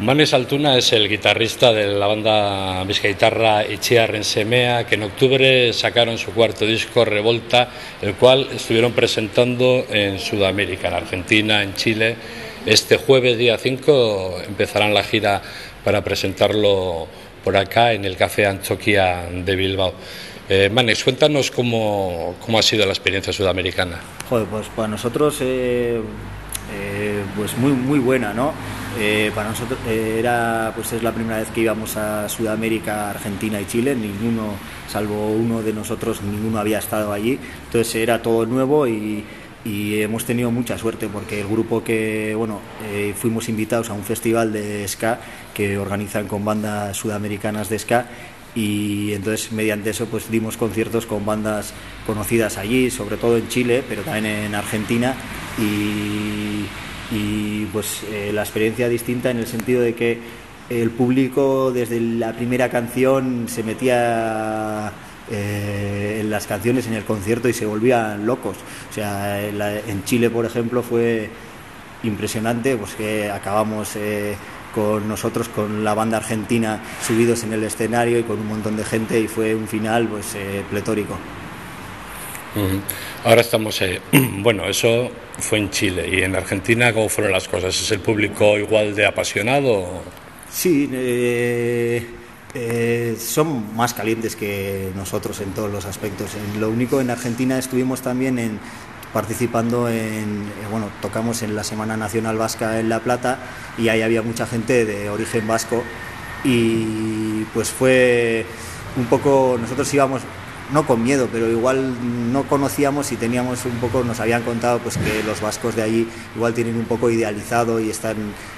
Manes Altuna es el guitarrista de la banda Vizcaitarra Ichiar Semea, que en octubre sacaron su cuarto disco Revolta, el cual estuvieron presentando en Sudamérica, en Argentina, en Chile. Este jueves, día 5, empezarán la gira para presentarlo por acá en el Café Anchoquia de Bilbao. Eh, Manes, cuéntanos cómo, cómo, ha sido la experiencia sudamericana. Joder, pues para nosotros eh, eh, pues muy, muy buena, ¿no? Eh, para nosotros eh, era, pues es la primera vez que íbamos a Sudamérica, Argentina y Chile. Ninguno, salvo uno de nosotros, ninguno había estado allí. Entonces era todo nuevo y, hemos tenido mucha suerte porque el grupo que, bueno, eh, fuimos invitados a un festival de ska que organizan con bandas sudamericanas de ska y entonces mediante eso pues dimos conciertos con bandas conocidas allí, sobre todo en Chile, pero también en Argentina y pues eh, la experiencia distinta en el sentido de que el público desde la primera canción se metía eh, en las canciones en el concierto y se volvían locos. O sea, en, Chile, por ejemplo, fue impresionante, pues que acabamos eh, con nosotros, con la banda argentina, subidos en el escenario y con un montón de gente y fue un final pues pletórico. Ahora estamos, eh, bueno, eso fue en Chile y en Argentina, ¿cómo fueron las cosas? ¿Es el público igual de apasionado? Sí, eh, eh, son más calientes que nosotros en todos los aspectos. lo único, en Argentina estuvimos también en, participando en, bueno, tocamos en la Semana Nacional Vasca en La Plata y ahí había mucha gente de origen vasco y pues fue un poco, nosotros íbamos no con miedo, pero igual no conocíamos y teníamos un poco, nos habían contado pues que los vascos de allí igual tienen un poco idealizado y están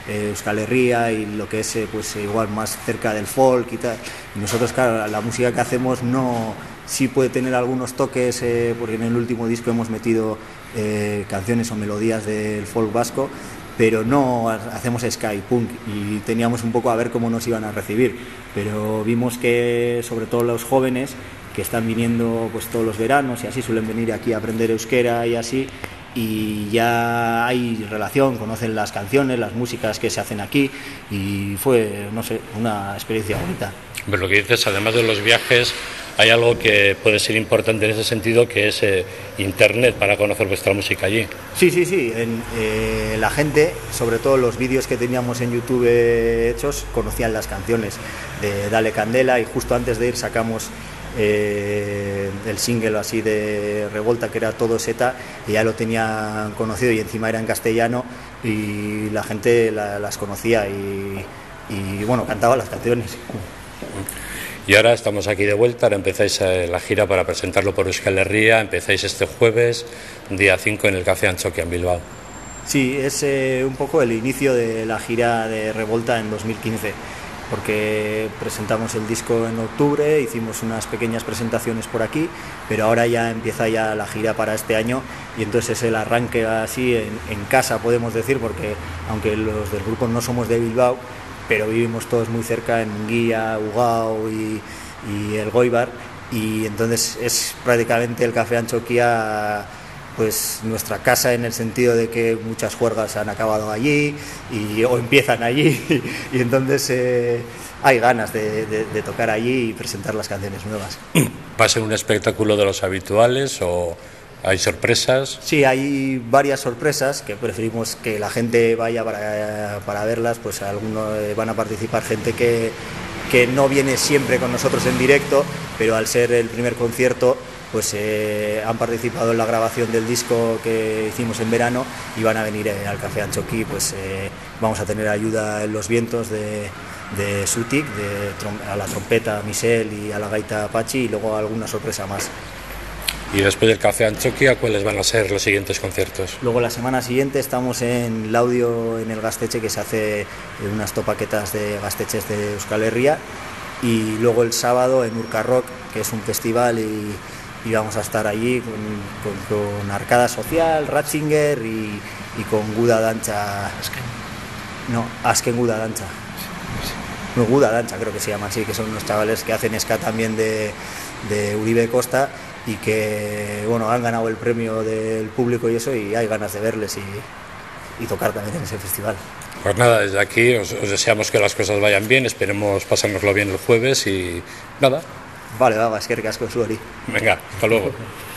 en Euskal Herria y lo que es eh, pues igual más cerca del folk y tal. Y nosotros, claro, la música que hacemos no sí puede tener algunos toques, eh, porque en el último disco hemos metido eh, canciones o melodías del folk vasco, pero no hacemos sky punk y teníamos un poco a ver cómo nos iban a recibir, pero vimos que sobre todo los jóvenes que están viniendo pues todos los veranos y así suelen venir aquí a aprender euskera y así y ya hay relación, conocen las canciones, las músicas que se hacen aquí y fue, no sé, una experiencia bonita. Pero lo que dices, además de los viajes, hay algo que puede ser importante en ese sentido, que es eh, Internet para conocer vuestra música allí. Sí, sí, sí. Eh, la gente, sobre todo los vídeos que teníamos en YouTube hechos, conocían las canciones de Dale Candela y justo antes de ir sacamos eh, el single así de Revolta que era todo seta y ya lo tenían conocido y encima era en castellano y la gente las conocía y, bueno, cantaba las canciones. Y ahora estamos aquí de vuelta, ahora empezáis eh, la gira para presentarlo por Euskal Herria, empezáis este jueves, día 5 en el Café Anchoquia en Bilbao. Sí, es eh, un poco el inicio de la gira de Revolta en 2015 porque presentamos el disco en octubre, hicimos unas pequeñas presentaciones por aquí, pero ahora ya empieza ya la gira para este año y entonces es el arranque así en, casa, podemos decir, porque aunque los del grupo no somos de Bilbao, pero vivimos todos muy cerca en Guía, Ugao y, y el Goibar, y entonces es prácticamente el Café Anchoquia pues nuestra casa en el sentido de que muchas juergas han acabado allí y, o empiezan allí y entonces eh, hay ganas de, tocar allí y presentar las canciones nuevas. ¿Va a ser un espectáculo de los habituales o hay sorpresas? Sí, hay varias sorpresas que preferimos que la gente vaya para, para verlas, pues algunos eh, van a participar gente que, que no viene siempre con nosotros en directo, pero al ser el primer concierto pues eh, han participado en la grabación del disco que hicimos en verano y van a venir eh, al Café Anchoquí, pues vamos a tener ayuda en los vientos de, de Sutik, de, a la trompeta Michel y a la gaita Apache y luego alguna sorpresa más. Y después del Café Anchoquia, ¿cuáles van a ser los siguientes conciertos? Luego la semana siguiente estamos en Laudio, en el Gasteche, que se hace unas topaquetas de gasteches de Euskal Herria. Y luego el sábado en Urca Rock, que es un festival y, y vamos a estar allí con, Arcada Social, Ratzinger y, con Guda Dancha. No, Asken Guda Dancha. No, Guda Dancha creo que se llama así, que son unos chavales que hacen ska también de, Uribe Costa y que bueno han ganado el premio del público y eso y hay ganas de verles y, y tocar también en ese festival. Pues nada, desde aquí os, os deseamos que las cosas vayan bien, esperemos pasárnoslo bien el jueves y nada. Vale, va, es que ricasco, Suari. Venga, hasta luego.